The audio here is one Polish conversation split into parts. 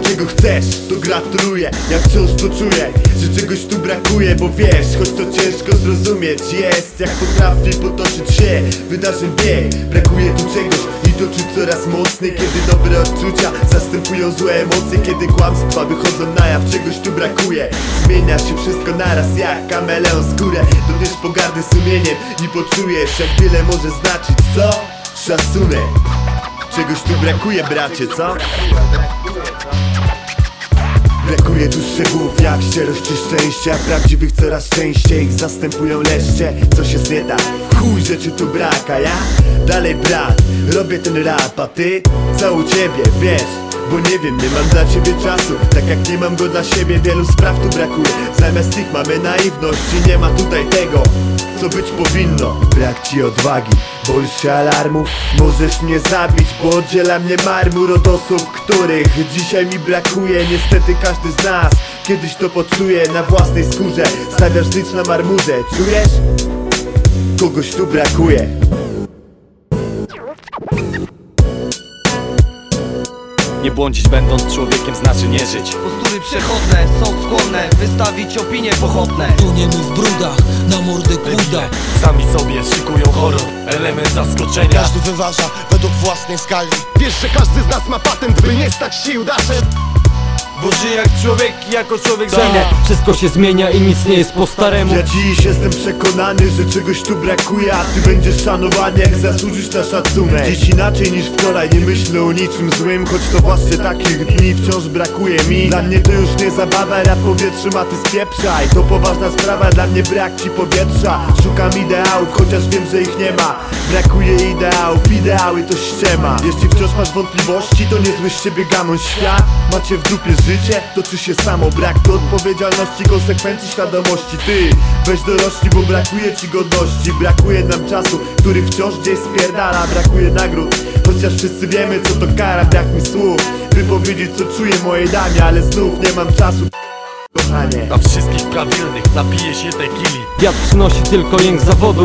czego chcesz, to gratuluję. Ja wciąż to czuję, że czegoś tu brakuje Bo wiesz, choć to ciężko zrozumieć Jest jak potrafi potoczyć się wydarzeń bieg Brakuje tu czegoś i to czuć coraz mocniej Kiedy dobre odczucia zastępują złe emocje Kiedy kłamstwa wychodzą na jaw, czegoś tu brakuje. Zmienia się wszystko naraz jak kameleon skórę. Dotkniesz pogardy sumieniem i poczujesz jak wiele może znaczyć, co? Szacunek. Czegoś tu brakuje bracie, co? Brakuje tu szczegółów jak szczerość czy szczęście A prawdziwych coraz częściej zastępują leszcze Coś jest nie w chuj rzeczy tu brak A ja? Dalej brat, robię ten rap A ty? Co u ciebie, wiesz bo nie wiem, nie mam dla ciebie czasu. Tak jak nie mam go dla siebie, wielu spraw tu brakuje. Zamiast tych mamy naiwność i nie ma tutaj tego co być powinno. Brak ci odwagi, boisz się alarmów Możesz mnie zabić, bo oddziela mnie marmur od osób, których dzisiaj mi brakuje. Niestety każdy z nas kiedyś to poczuje. Na własnej skórze Stawiasz znicz na marmurze, czujesz? Kogoś tu brakuje Nie błądzić będąc człowiekiem znaczy nie żyć. Postury przechodne są skłonne wystawić opinie pochodne. Toniemy w brudach, na mordę kuda Sami sobie szykują horror, element zaskoczenia. Każdy wyważa według własnej skali. Wiesz, że każdy z nas ma patent, by nie stać się Judaszem Bo żyję jak człowiek i jako człowiek żyję Wszystko się zmienia i nic nie jest po staremu. Ja dziś jestem przekonany, że czegoś tu brakuje A ty będziesz szanowany, jak zasłużysz na szacunek. Dziś inaczej niż wczoraj, nie myślę o niczym złym Choć to właśnie takich dni wciąż brakuje mi. Dla mnie to już nie zabawa, rap powietrzem, a ty spieprzaj. To poważna sprawa, dla mnie brak ci powietrza. Szukam ideałów, chociaż wiem, że ich nie ma. Brakuje ideałów, ideały to ściema. Jeśli wciąż masz wątpliwości, to niezły z ciebie gamoń świat. Macie w dupie życie, toczy się samo Brak? To odpowiedzialności, konsekwencji, świadomości. Ty, weź dorośli, bo brakuje ci godności. Brakuje nam czasu, który wciąż gdzieś spierdala. Brakuje nagród, chociaż wszyscy wiemy co to kara. Brak mi słów, by powiedzieć co czuję mojej damie. Ale znów nie mam czasu, kochanie. Na wszystkich prawilnych napiję się tequili. Wiatr przynosi tylko jęk zawodu.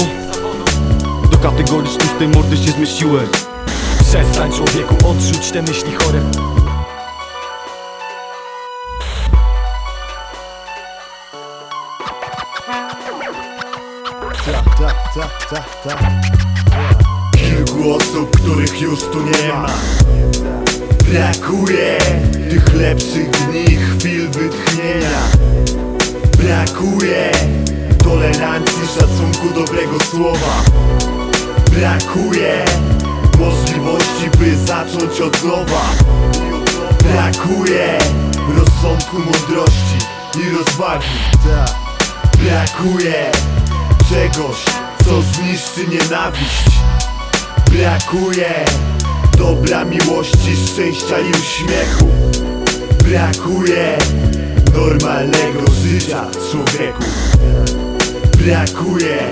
Do kategorii sztucznej mordy się zmieściłem Przestań człowieku, odrzuć te myśli chore Tak, Kilku osób, których już tu nie ma. Brakuje tych lepszych dni, chwil wytchnienia. Brakuje tolerancji, szacunku, dobrego słowa. Brakuje możliwości, by zacząć od nowa. Brakuje rozsądku, mądrości i rozwagi. Brakuje czegoś, co zniszczy nienawiść. Brakuje dobra miłości, szczęścia i uśmiechu. Brakuje normalnego życia człowieku. Brakuje